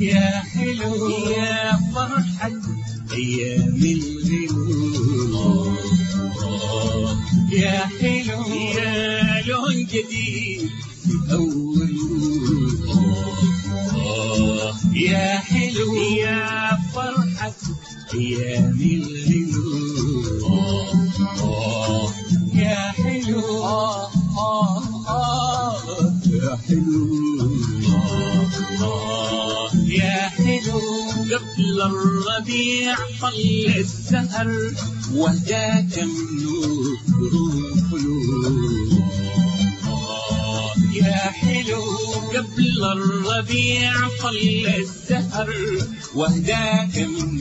يا حلو يا فرحة أيام الغلو آه يا حلو يا لون جديد أول يا حلو يا فرحة أيام طل الزهر وهداك من نور حلو آه يا حلو قبل الربيع طل الزهر وهداك من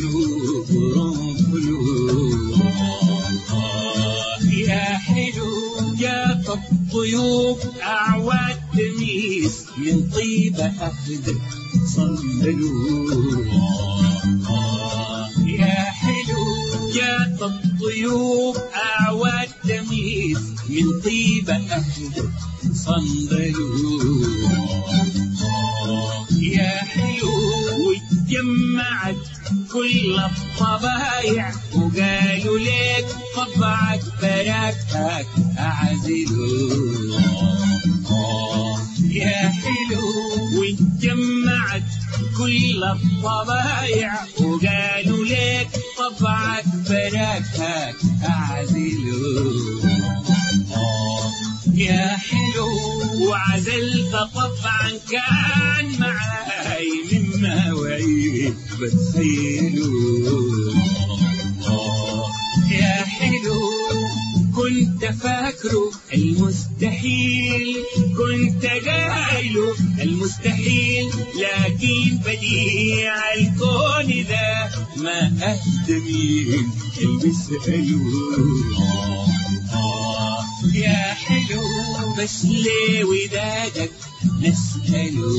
يا حلو جات الضيوف أعواد تميس من طيبة أهدك صللوا جات الضيوف أعواد تميس من طيبة أهدك صندلوا يا حلو واتجمعت كل الطبايع وقالوا لك طبعك براكتك أعزلوا يا حلو واتجمعت كل الطبايع وقالوا لك طبعك براكتك أعزلوا يا حلو وعزلت طبعا كان معاي من مواعيد بتخيلوا كنت فاكره المستحيل كنت قايله المستحيل لكن بديع الكون ذا ما أهدى مين اللي بيسألوه يا حلو بس ليه ودادك نسأله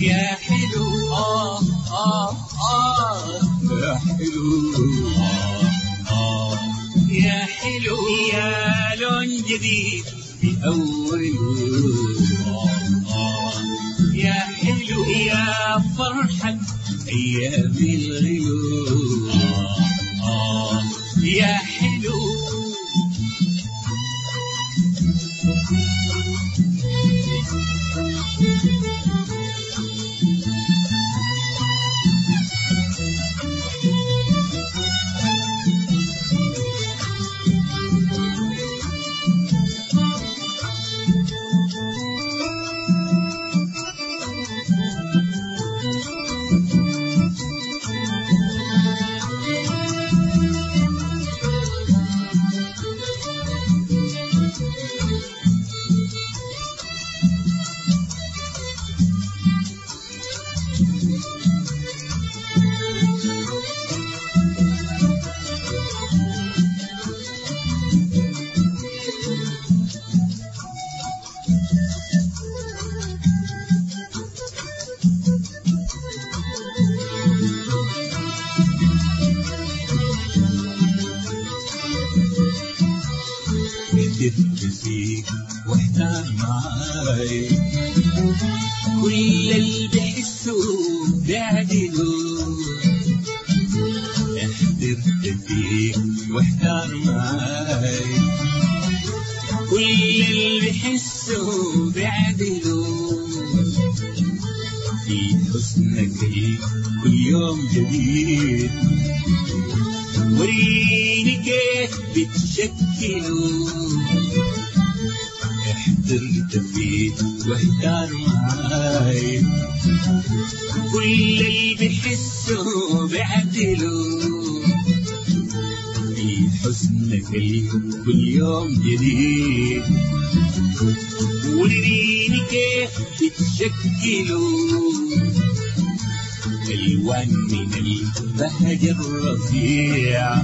يا حلو آه آه آه. يا حلو. يا حلو يا لون جديد في أوله يا حلو يا فرحة أيام الغيوم. يا حلو. بتفرسيك واحتار معاي. كل اللي بحسوا بيعدلوا. احترت فيك واحتار معاي. كل اللي بحسوا بيعدلوا. في حسنك كل يوم جديد. كيف بتشكلوا احترت فيك واحتار معاي كل اللي بحسوا بيعدلوا في حسنك كل يوم جديد وريني كيف بتشكلوا الوان من البهج الرفيع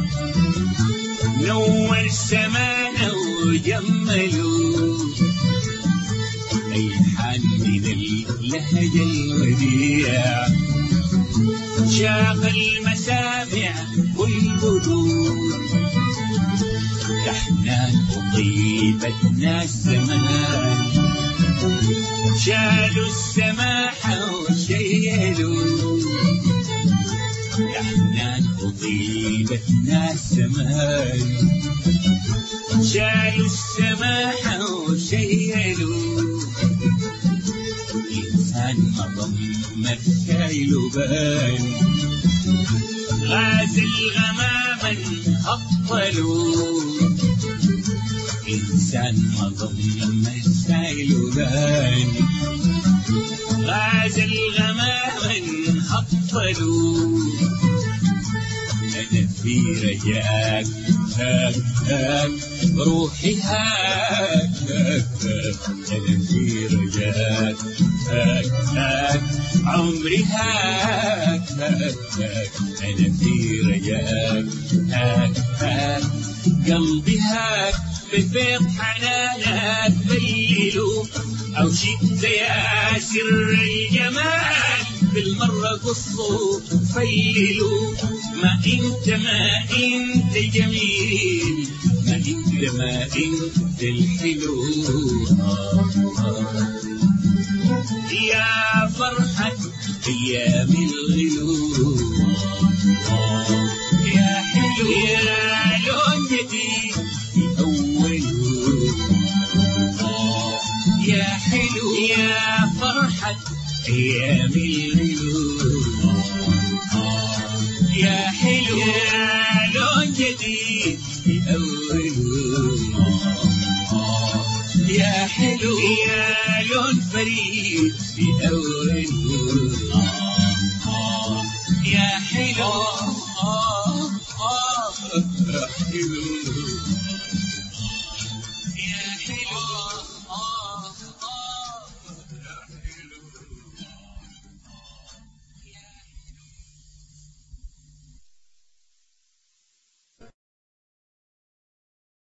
نور سمانا وجملوا أيحان من اللهج الوديع. شاق المسامع والبدور لحنان وطيبتنا الزمان. شالوا السماحة وشيلوا. وطيبتنا الزمان شالوا السماحة وشيلوا إنسان مضمر شايل بال غازل غماما هطلوا إنسان مضمر شايل بال غازل غماما هطلوا في رجاك هاك روحي هاك هاك هاك أنا في هاك عمري هاك أنا في رجاك هاك هاك قلبي هاك بفيض حنانك بللوا أو شئت يا سر الجمال. بالمرة قصوا فيلوا. ما إنت ما إنت جميل. ما إنت ما إنت الحلو يا فرحة أيام الغلو أيام الغيوم يا حلو يا لون جديد في أوله يا حلو يا لون فريد يا